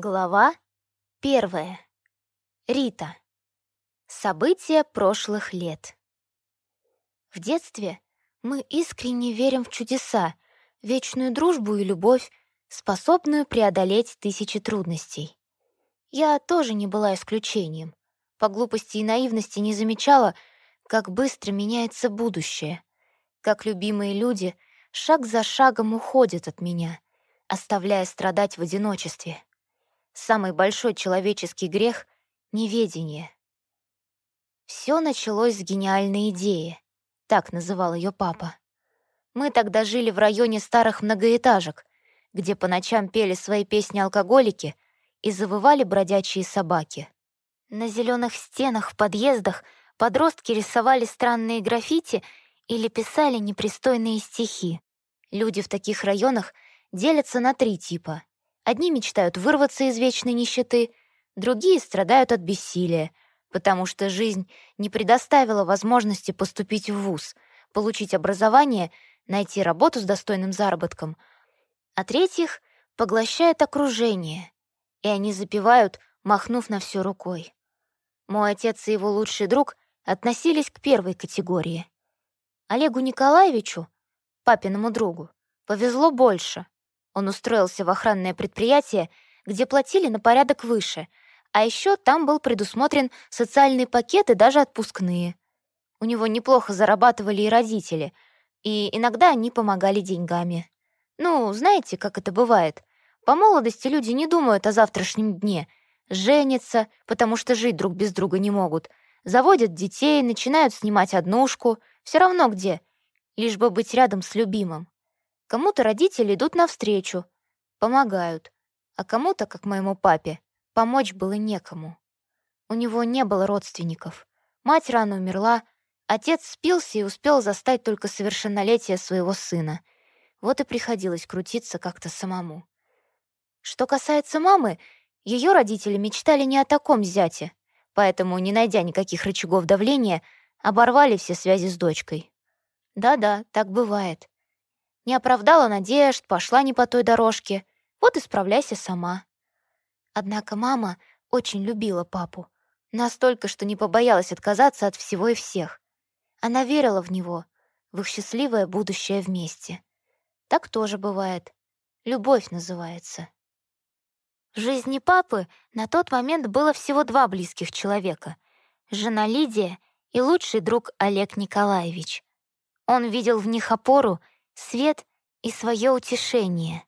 Глава первая. Рита. События прошлых лет. В детстве мы искренне верим в чудеса, вечную дружбу и любовь, способную преодолеть тысячи трудностей. Я тоже не была исключением. По глупости и наивности не замечала, как быстро меняется будущее, как любимые люди шаг за шагом уходят от меня, оставляя страдать в одиночестве. Самый большой человеческий грех — неведение. Все началось с гениальной идеи, так называл ее папа. Мы тогда жили в районе старых многоэтажек, где по ночам пели свои песни алкоголики и завывали бродячие собаки. На зеленых стенах в подъездах подростки рисовали странные граффити или писали непристойные стихи. Люди в таких районах делятся на три типа. Одни мечтают вырваться из вечной нищеты, другие страдают от бессилия, потому что жизнь не предоставила возможности поступить в вуз, получить образование, найти работу с достойным заработком, а третьих поглощает окружение, и они запивают, махнув на все рукой. Мой отец и его лучший друг относились к первой категории. Олегу Николаевичу, папиному другу, повезло больше — он устроился в охранное предприятие, где платили на порядок выше, а еще там был предусмотрен социальный пакет и даже отпускные. У него неплохо зарабатывали и родители, и иногда они помогали деньгами. Ну, знаете, как это бывает. По молодости люди не думают о завтрашнем дне. Женятся, потому что жить друг без друга не могут. Заводят детей, начинают снимать однушку. Все равно где. Лишь бы быть рядом с любимым. Кому-то родители идут навстречу, помогают, а кому-то, как моему папе, помочь было некому. У него не было родственников. Мать рано умерла, отец спился и успел застать только совершеннолетие своего сына. Вот и приходилось крутиться как-то самому. Что касается мамы, ее родители мечтали не о таком зяте, поэтому, не найдя никаких рычагов давления, оборвали все связи с дочкой. Да-да, так бывает. Не оправдала надежд, пошла не по той дорожке. Вот и справляйся сама. Однако мама очень любила папу. Настолько, что не побоялась отказаться от всего и всех. Она верила в него, в их счастливое будущее вместе. Так тоже бывает. Любовь называется. В жизни папы на тот момент было всего два близких человека — жена Лидия и лучший друг Олег Николаевич. Он видел в них опору свет и свое утешение.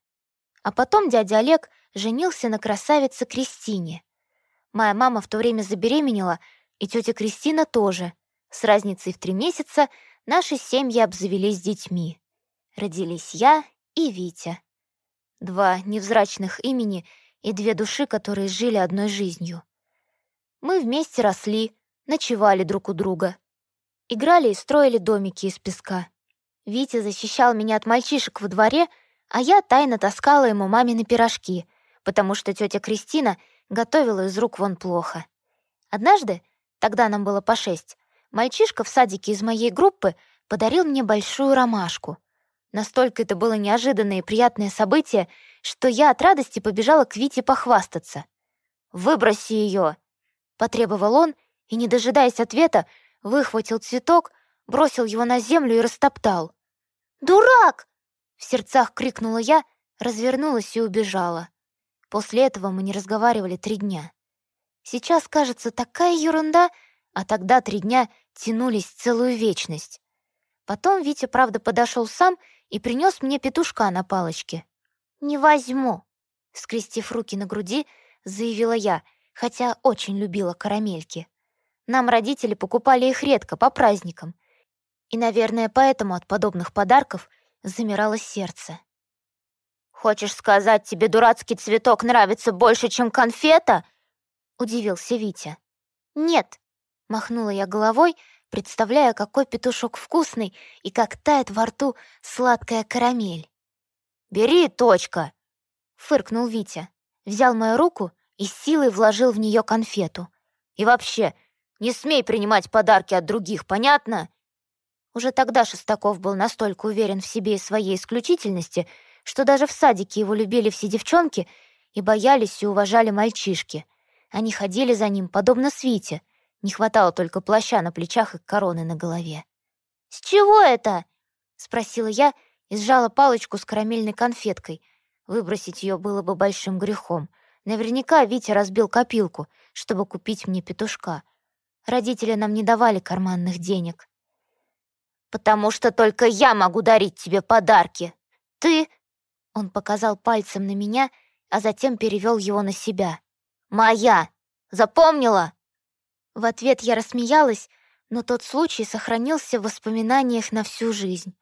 А потом дядя Олег женился на красавице Кристине. Моя мама в то время забеременела, и тетя Кристина тоже. С разницей в три месяца наши семьи обзавелись детьми. Родились я и Витя. Два невзрачных имени и две души, которые жили одной жизнью. Мы вместе росли, ночевали друг у друга. Играли и строили домики из песка. Витя защищал меня от мальчишек во дворе, а я тайно таскала ему мамины пирожки, потому что тетя Кристина готовила из рук вон плохо. Однажды, тогда нам было по шесть, мальчишка в садике из моей группы подарил мне большую ромашку. Настолько это было неожиданное и приятное событие, что я от радости побежала к Вите похвастаться. «Выброси ее!» — потребовал он, и, не дожидаясь ответа, выхватил цветок, бросил его на землю и растоптал. «Дурак!» — в сердцах крикнула я, развернулась и убежала. После этого мы не разговаривали три дня. Сейчас кажется такая ерунда, а тогда три дня тянулись целую вечность. Потом Витя, правда, подошел сам и принес мне петушка на палочке. «Не возьму», — скрестив руки на груди, заявила я, хотя очень любила карамельки. Нам родители покупали их редко, по праздникам, и, наверное, поэтому от подобных подарков замирало сердце. «Хочешь сказать, тебе дурацкий цветок нравится больше, чем конфета?» — удивился Витя. «Нет», — махнула я головой, представляя, какой петушок вкусный и как тает во рту сладкая карамель. «Бери, точка!» — фыркнул Витя. Взял мою руку и силой вложил в нее конфету. «И вообще, не смей принимать подарки от других, понятно? Уже тогда Шестаков был настолько уверен в себе и своей исключительности, что даже в садике его любили все девчонки, и боялись и уважали мальчишки. Они ходили за ним, подобно свите. Не хватало только плаща на плечах и короны на голове. «С чего это?» — спросила я и сжала палочку с карамельной конфеткой. Выбросить ее было бы большим грехом. Наверняка Витя разбил копилку, чтобы купить мне петушка. Родители нам не давали карманных денег. «Потому что только я могу дарить тебе подарки. Ты...» Он показал пальцем на меня, а затем перевел его на себя. «Моя! Запомнила?» В ответ я рассмеялась, но тот случай сохранился в воспоминаниях на всю жизнь.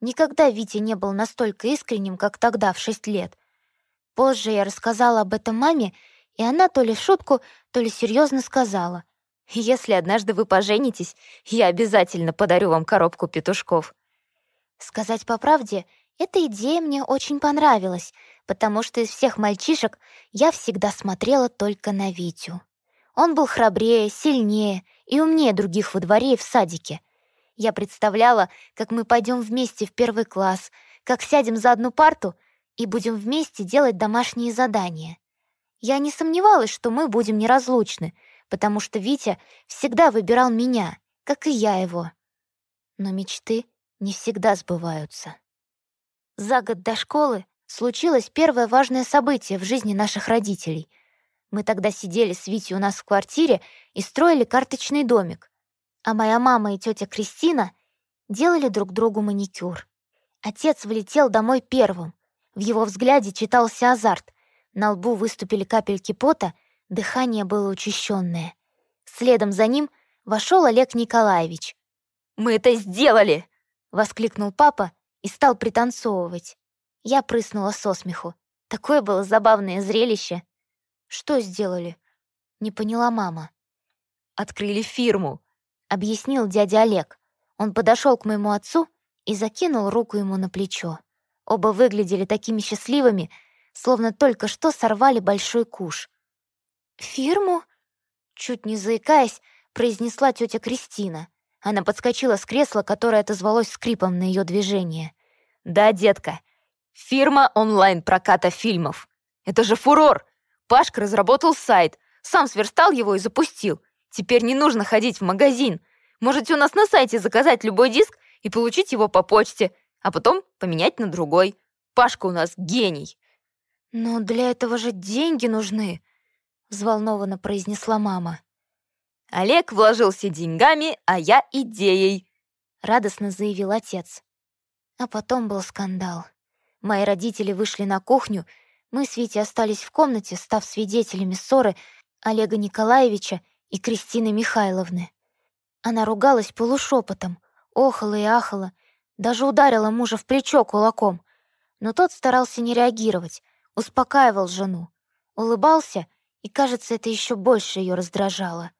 Никогда Витя не был настолько искренним, как тогда, в шесть лет. Позже я рассказала об этом маме, и она то ли в шутку, то ли серьезно сказала. «Если однажды вы поженитесь, я обязательно подарю вам коробку петушков». Сказать по правде, эта идея мне очень понравилась, потому что из всех мальчишек я всегда смотрела только на Витю. Он был храбрее, сильнее и умнее других во дворе и в садике. Я представляла, как мы пойдем вместе в первый класс, как сядем за одну парту и будем вместе делать домашние задания. Я не сомневалась, что мы будем неразлучны, потому что Витя всегда выбирал меня, как и я его. Но мечты не всегда сбываются. За год до школы случилось первое важное событие в жизни наших родителей. Мы тогда сидели с Витей у нас в квартире и строили карточный домик а моя мама и тетя Кристина делали друг другу маникюр. Отец влетел домой первым. В его взгляде читался азарт. На лбу выступили капельки пота, дыхание было учащенное. Следом за ним вошел Олег Николаевич. «Мы это сделали!» — воскликнул папа и стал пританцовывать. Я прыснула со смеху. Такое было забавное зрелище. «Что сделали?» — не поняла мама. «Открыли фирму», — объяснил дядя Олег. Он подошел к моему отцу и закинул руку ему на плечо. Оба выглядели такими счастливыми, словно только что сорвали большой куш. «Фирму?» — чуть не заикаясь, произнесла тетя Кристина. Она подскочила с кресла, которое отозвалось скрипом на ее движение. «Да, детка, фирма онлайн-проката фильмов. Это же фурор! Пашка разработал сайт, сам сверстал его и запустил. Теперь не нужно ходить в магазин. Можете у нас на сайте заказать любой диск и получить его по почте, а потом поменять на другой. Пашка у нас гений». «Но для этого же деньги нужны», — взволнованно произнесла мама. «Олег вложился деньгами, а я идеей», — радостно заявил отец. А потом был скандал. Мои родители вышли на кухню, мы с Витей остались в комнате, став свидетелями ссоры Олега Николаевича и Кристины Михайловны. Она ругалась полушепотом, охала и ахала, даже ударила мужа в плечо кулаком. Но тот старался не реагировать, успокаивал жену, улыбался, и, кажется, это еще больше ее раздражало.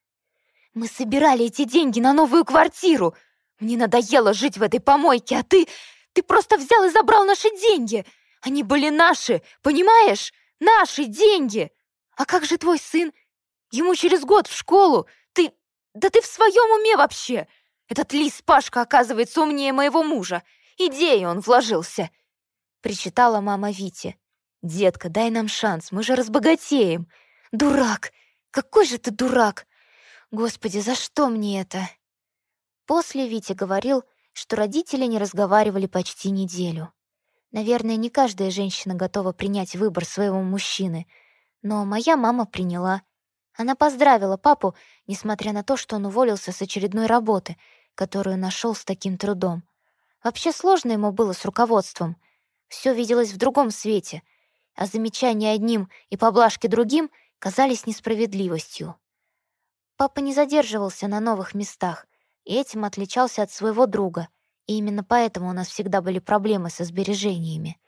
«Мы собирали эти деньги на новую квартиру. Мне надоело жить в этой помойке, а ты... Ты просто взял и забрал наши деньги. Они были наши, понимаешь? Наши деньги. А как же твой сын? Ему через год в школу! Ты... Да ты в своем уме вообще! Этот лис Пашка, оказывается, умнее моего мужа. Идеи он вложился!» Причитала мама Вите. «Детка, дай нам шанс, мы же разбогатеем!» «Дурак! Какой же ты дурак! Господи, за что мне это?» После Витя говорил, что родители не разговаривали почти неделю. Наверное, не каждая женщина готова принять выбор своего мужчины, но моя мама приняла — она поздравила папу, несмотря на то, что он уволился с очередной работы, которую нашел с таким трудом. Вообще сложно ему было с руководством. Все виделось в другом свете, а замечания одним и поблажки другим казались несправедливостью. Папа не задерживался на новых местах, и этим отличался от своего друга, и именно поэтому у нас всегда были проблемы со сбережениями.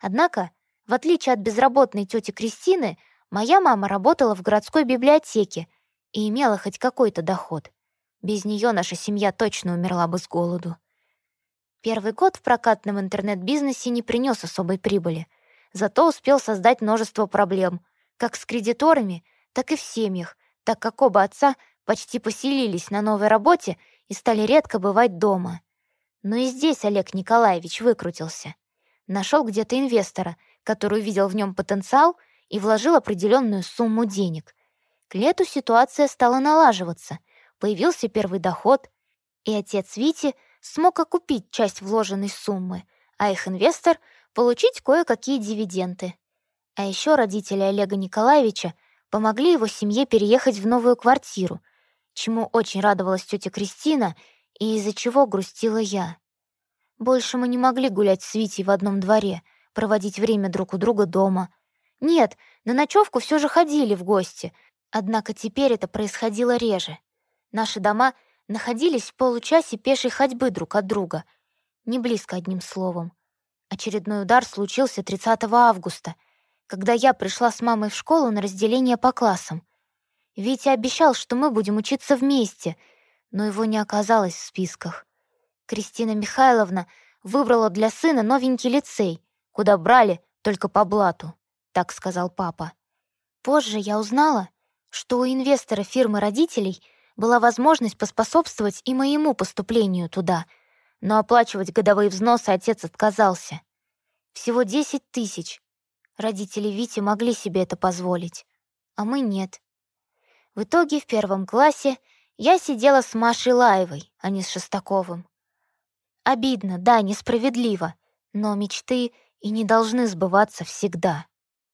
Однако, в отличие от безработной тети Кристины, Моя мама работала в городской библиотеке и имела хоть какой-то доход. Без нее наша семья точно умерла бы с голоду. Первый год в прокатном интернет-бизнесе не принес особой прибыли, зато успел создать множество проблем, как с кредиторами, так и в семьях, так как оба отца почти поселились на новой работе и стали редко бывать дома. Но и здесь Олег Николаевич выкрутился. Нашел где-то инвестора, который увидел в нем потенциал — и вложил определенную сумму денег. К лету ситуация стала налаживаться, появился первый доход, и отец Вити смог окупить часть вложенной суммы, а их инвестор — получить кое-какие дивиденды. А еще родители Олега Николаевича помогли его семье переехать в новую квартиру, чему очень радовалась тетя Кристина и из-за чего грустила я. Больше мы не могли гулять с Витей в одном дворе, проводить время друг у друга дома. Нет, на ночевку все же ходили в гости, однако теперь это происходило реже. Наши дома находились в получасе пешей ходьбы друг от друга, не близко одним словом. Очередной удар случился 30 августа, когда я пришла с мамой в школу на разделение по классам. Витя обещал, что мы будем учиться вместе, но его не оказалось в списках. Кристина Михайловна выбрала для сына новенький лицей, куда брали только по блату, так сказал папа. Позже я узнала, что у инвестора фирмы родителей была возможность поспособствовать и моему поступлению туда, но оплачивать годовые взносы отец отказался. Всего 10 тысяч. Родители Вити могли себе это позволить, а мы нет. В итоге в первом классе я сидела с Машей Лаевой, а не с Шестаковым. Обидно, да, несправедливо, но мечты и не должны сбываться всегда.